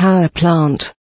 power plant.